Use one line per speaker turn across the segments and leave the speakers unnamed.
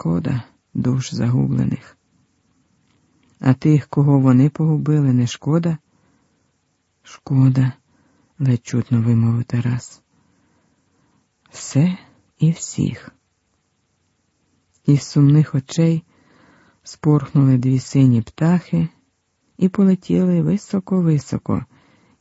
шкода душ загублених. А тих, кого вони погубили, не шкода? Шкода, ледь чутно вимовив Тарас. Все і всіх. Із сумних очей спорхнули дві сині птахи і полетіли високо-високо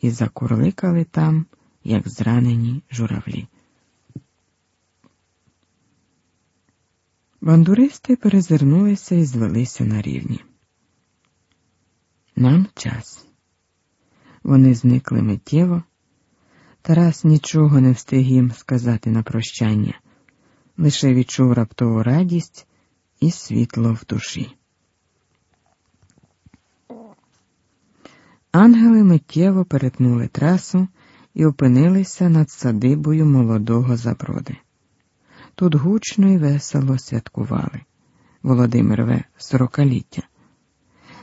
і закурликали там, як зранені журавлі. Бандуристи перезирнулися і звелися на рівні. Нам час. Вони зникли миттєво. Тарас нічого не встиг їм сказати на прощання, лише відчув раптову радість і світло в душі. Ангели миттєво перетнули трасу і опинилися над садибою молодого заброди. Тут гучно і весело святкували Володимир В. сорокаліття.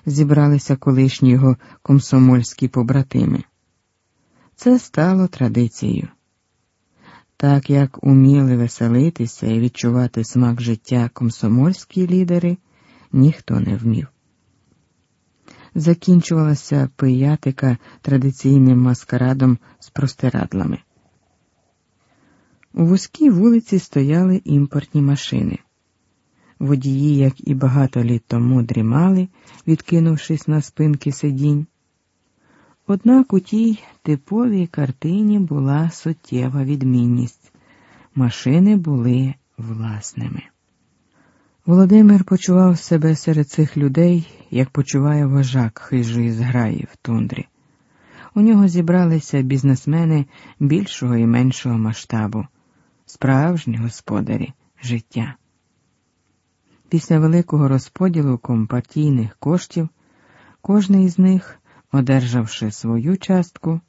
Зібралися колишні його комсомольські побратими. Це стало традицією. Так як уміли веселитися і відчувати смак життя комсомольські лідери, ніхто не вмів. Закінчувалася пиятика традиційним маскарадом з простирадлами. У вузькій вулиці стояли імпортні машини. Водії, як і багато літ тому, дрімали, відкинувшись на спинки сидінь. Однак у тій типовій картині була суттєва відмінність машини були власними. Володимир почував себе серед цих людей, як почуває вожак хижої зграї в тундрі. У нього зібралися бізнесмени більшого і меншого масштабу, справжні господарі життя. Після великого розподілу компартійних коштів кожний із них одержавши свою частку,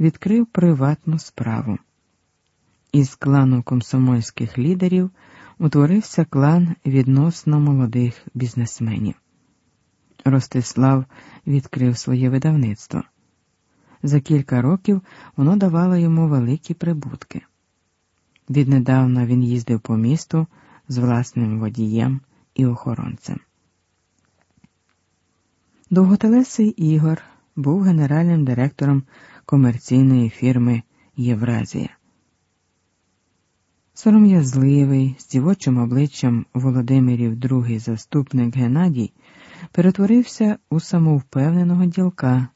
відкрив приватну справу. Із клану комсомольських лідерів утворився клан відносно молодих бізнесменів. Ростислав відкрив своє видавництво. За кілька років воно давало йому великі прибутки. Віднедавна він їздив по місту з власним водієм і охоронцем. Довготелесий Ігор був генеральним директором комерційної фірми Євразія. Сором'язливий, з дівочим обличчям Володимирів другий заступник Геннадій перетворився у самовпевненого ділка,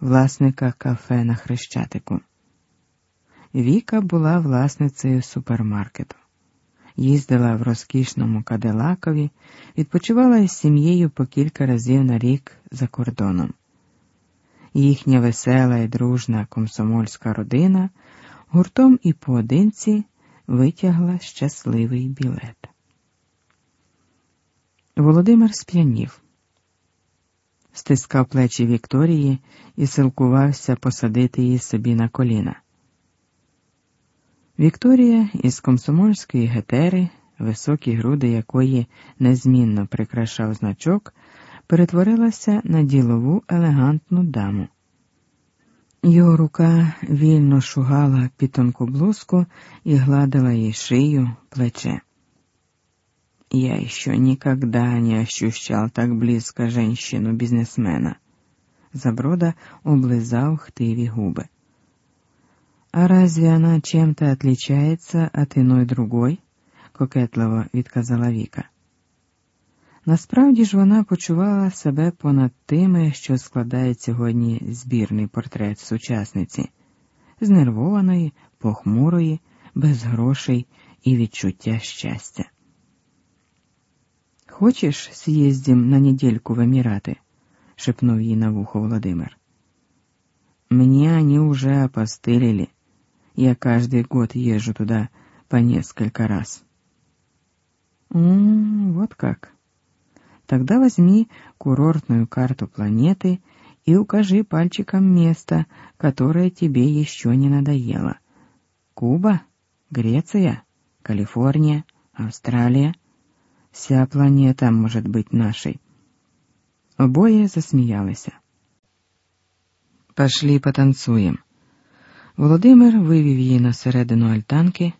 власника кафе на Хрещатику. Віка була власницею супермаркету, їздила в розкішному Кадилакові, відпочивала із сім'єю по кілька разів на рік за кордоном їхня весела і дружна комсомольська родина гуртом і поодинці витягла щасливий білет. Володимир сп'янів, стискав плечі Вікторії і силкувався посадити її собі на коліна. Вікторія із комсомольської гетери, високі груди якої незмінно прикрашав значок, перетворилася на ділову елегантну даму. Його рука вільно шугала під тонку блузку і гладила їй шию, плече. Я еще никогда не ощущал так близко женщину-бизнесмена. Заброда облизал хтиві губы. А разве она чем-то отличается от иной другой? кокетливо відказала Віка. Насправді ж вона почувала себе понад тими, що складає сьогодні збірний портрет сучасниці, знервованої, похмурої, без грошей і відчуття щастя. Хочеш съездим на недельку в Эмираты? шепнув їй на вухо Владимир. Мне они уже опостылили. Я каждый год езжу туда по несколько раз. М -м, вот как. Тогда возьми курортную карту планеты и укажи пальчиком место, которое тебе еще не надоело. Куба, Греция, Калифорния, Австралия. Вся планета может быть нашей. Обоє засміялися. Пошли потанцуємо. Володимир вивів її на середину альтанки,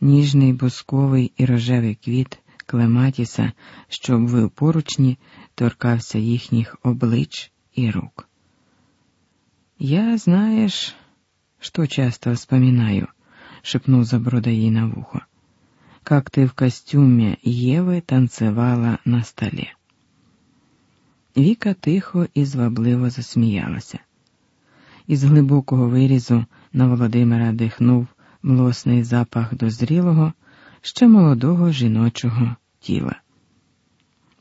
ніжний бусковий і рожевий квіт Клематіса, що обвив поручні, торкався їхніх облич і рук. Я, знаєш, що часто вспоминаю, шепнув Заброда їй на вухо, как ты в костюме Єви танцевала на столі. Віка тихо і звабливо засміялася. Із глибокого вирізу на Володимира дихнув млосний запах дозрілого, ще молодого жіночого тіла.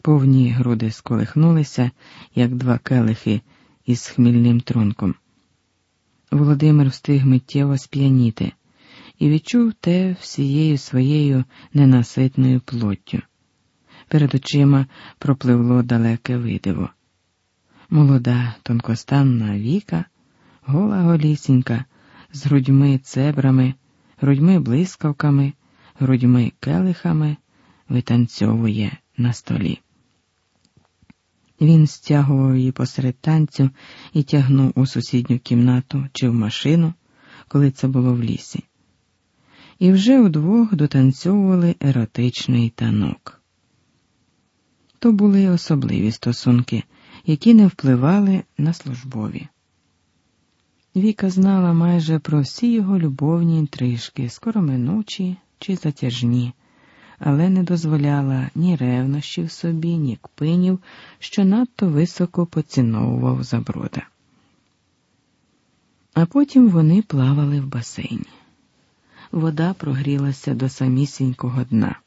Повні груди сколихнулися, як два келихи із хмільним трунком. Володимир встиг миттєво сп'яніти і відчув те всією своєю ненаситною плоттю. Перед очима пропливло далеке видиво. Молода, тонкостанна віка, гола голісінька, з грудьми цебрами, грудьми блискавками, грудьми келихами витанцьовує на столі. Він стягував її посеред танцю і тягнув у сусідню кімнату чи в машину, коли це було в лісі. І вже удвох дотанцьовували еротичний танок. То були особливі стосунки, які не впливали на службові. Віка знала майже про всі його любовні інтрижки, скороминучі чи затяжні але не дозволяла ні ревнощів собі, ні кпинів, що надто високо поціновував заброда. А потім вони плавали в басейні. Вода прогрілася до самісінького дна.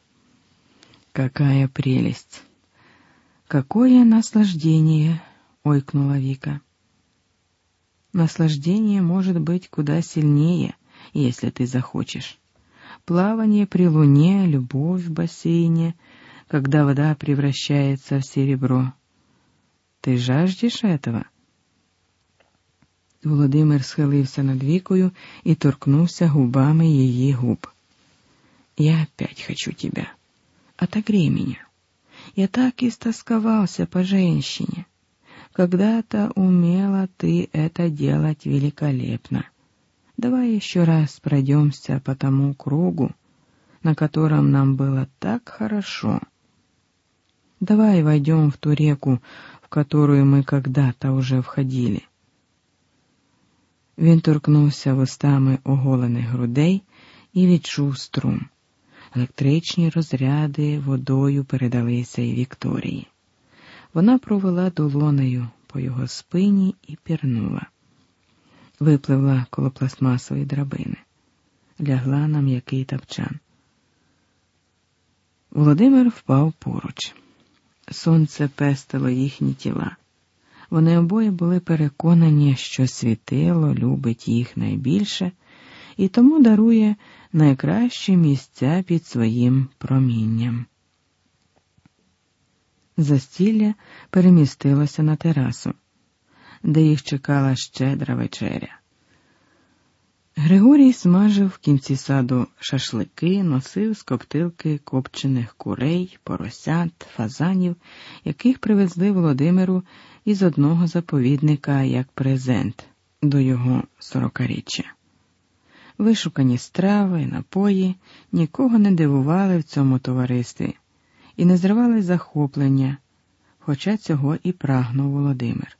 Какая прелесть! Какое наслаждение! ойкнула Вика. Наслаждение может быть куда сильнее, если ты захочешь плавание при луне, любовь в бассейне, когда вода превращается в серебро. Ти жаждеш этого? Володимир схилився над вікою і торкнувся губами її губ. Я опять хочу тебя. Отогрей меня. Я так истосковался по женщине. Когда-то умела ты это делать великолепно. Давай еще раз пройдемся по тому кругу, на котором нам было так хорошо. Давай войдем в ту реку, в которую мы когда-то уже входили. Він торкнувся вустами оголених грудей і відчув струм. Електричні розряди водою передалися й Вікторії. Вона провела долонею по його спині і пірнула випливла коло пластмасової драбини, лягла на м'який тапчан. Володимир впав поруч. Сонце пестило їхні тіла. Вони обоє були переконані, що світило любить їх найбільше і тому дарує найкращі місця під своїм промінням. Застілля перемістилося на терасу де їх чекала щедра вечеря. Григорій смажив в кінці саду шашлики, носив з коптилки копчених курей, поросят, фазанів, яких привезли Володимиру із одного заповідника як презент до його сорокаріччя. Вишукані страви, напої нікого не дивували в цьому товаристві і не зривали захоплення, хоча цього і прагнув Володимир.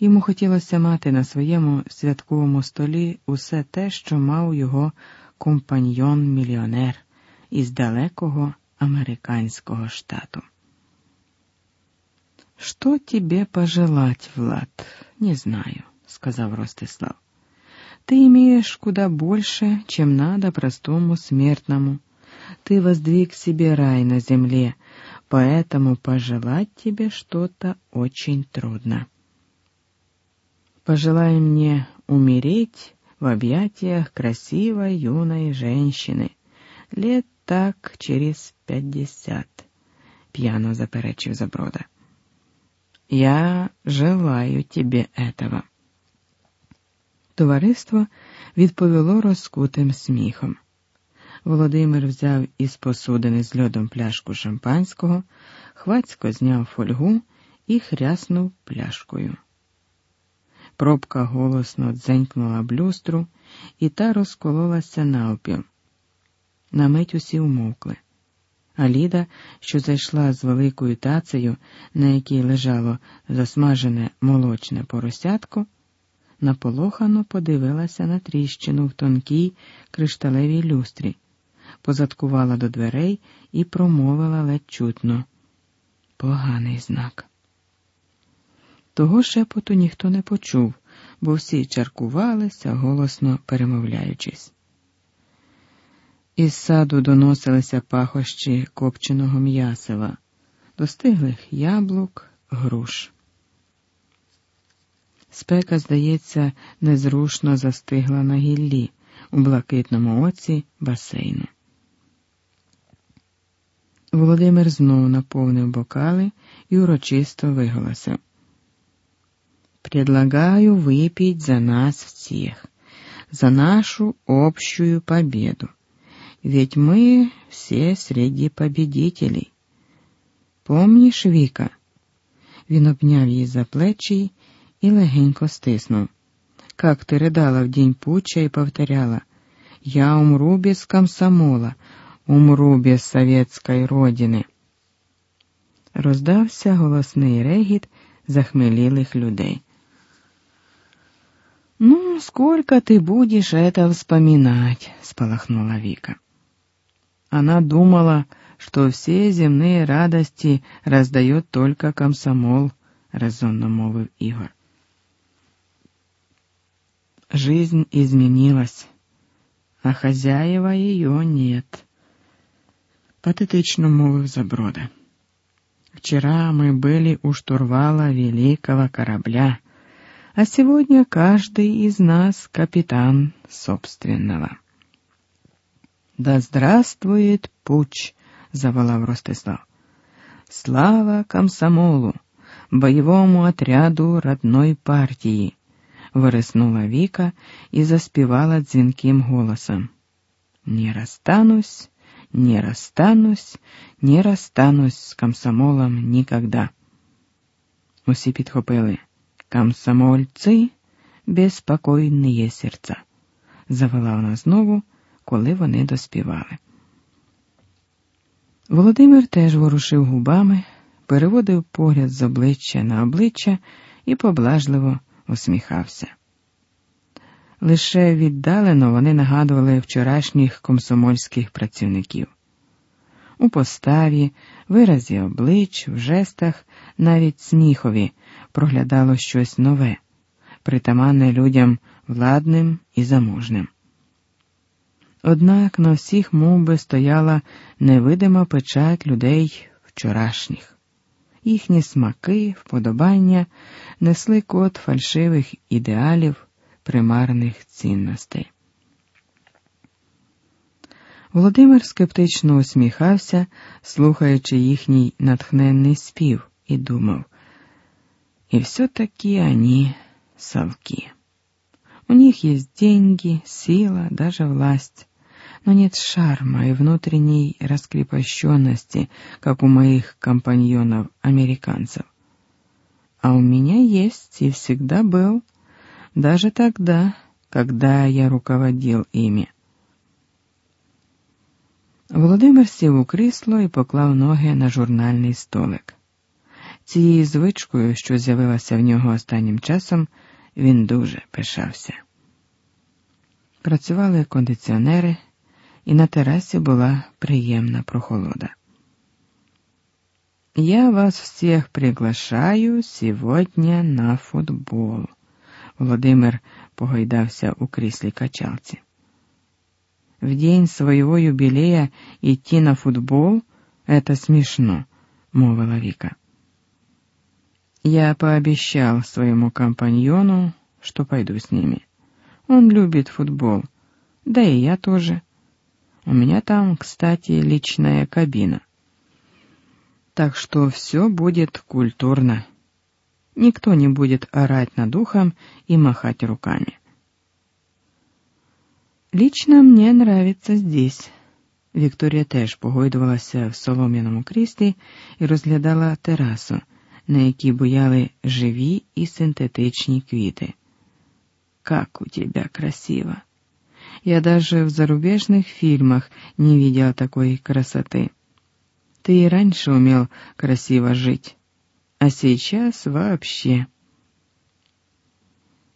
Йому хотілося мати на своєму святковому столі усе те, що мав його компаньйон-мільйонер із далекого американського штату. Что тебе пожелать, Влад, не знаю, сказав Ростислав. Ты имеешь куда больше, чем надо простому смертному. Ты воздвиг себе рай на земле, поэтому пожелать тебе что-то очень трудно. Пожелай мне умереть в объятиях красивой юной женщины, лет так через пятьдесят, пьяно заперечив Заброда. Я желаю тебе этого. Товариство відповіло розкутим сміхом. Володимир взяв із посудини з льодом пляшку шампанського, хвацько зняв фольгу і хряснув пляшкою. Пробка голосно дзенькнула блюстру, і та розкололася навпіл. На мить усі вмовкли. а Ліда, що зайшла з великою тацею, на якій лежало засмажене молочне поросятко, наполохано подивилася на тріщину в тонкій кришталевій люстрі, позадкувала до дверей і промовила ледь чутно. Поганий знак. Того шепоту ніхто не почув, бо всі чаркувалися, голосно перемовляючись. Із саду доносилися пахощі копченого м'ясива, достиглих яблук, груш. Спека, здається, незрушно застигла на гіллі у блакитному оці басейну. Володимир знов наповнив бокали і урочисто виголосив. Предлагаю выпить за нас всех, за нашу общую победу. Ведь мы все среди победителей. Помніш, Віка? Він обняв її за плечі і легенько стиснув. Как ты рыдала в день путча и повторяла «Я умру без комсомола, умру без советской родины». Роздався голосний регіт захмелілих людей. «Ну, сколько ты будешь это вспоминать?» — сполохнула Вика. Она думала, что все земные радости раздает только комсомол, — резонно молвив Игорь. Жизнь изменилась, а хозяева ее нет Патетично мовив Заброда. Вчера мы были у штурвала великого корабля, а сегодня каждый из нас капитан собственного. Да здравствует путь, заволав Ростислав. Слава комсомолу, боевому отряду родной партии вириснула Віка і заспівала дзвінким голосом. Не розстанусь, не розстанусь, не розстанусь з комсомолом нікогда. Усі підхопили комсомольці, безпокійні серця, завела вона знову, коли вони доспівали. Володимир теж ворушив губами, переводив погляд з обличчя на обличчя і поблажливо усміхався. Лише віддалено вони нагадували вчорашніх комсомольських працівників. У поставі, виразі облич, в жестах, навіть сміхові проглядало щось нове, притаманне людям владним і заможним. Однак на всіх мов стояла невидима печать людей вчорашніх їхні смаки, вподобання несли код фальшивих ідеалів, примарних цінностей. Володимир скептично усміхався, слухаючи їхній натхненний спів, і думав, и все-таки они совки. У них есть деньги, сила, даже власть но нет шарма и внутренней раскрепощенности, как у моих компаньонов-американцев. А у меня есть и всегда был, даже тогда, когда я руководил ими. Володимир сів у крісло і поклав ноги на журнальний столик. Цією звичкою, що з'явилася в нього останнім часом, він дуже пишався. Працювали кондиціонери і на терасі була приємна прохолода. Я вас всех приглашаю сегодня на футбол. Володимир погойдався у кріслі качалці. В день своего юбилея идти на футбол — это смешно, мовила Вика. Я пообещал своему компаньону, что пойду с ними. Он любит футбол, да и я тоже. У меня там, кстати, личная кабина. Так что все будет культурно. Никто не будет орать над ухом и махать руками. Лично мне нравится здесь. Вікторія теж погойдувалася в солом'яному кріслі і розглядала терасу, на якій буяли живі і синтетичні квіти. Как у тебя красиво! Я даже в зарубежных фильмах не видела такой красоты. Ты и раньше умел красиво жить, а сейчас вообще.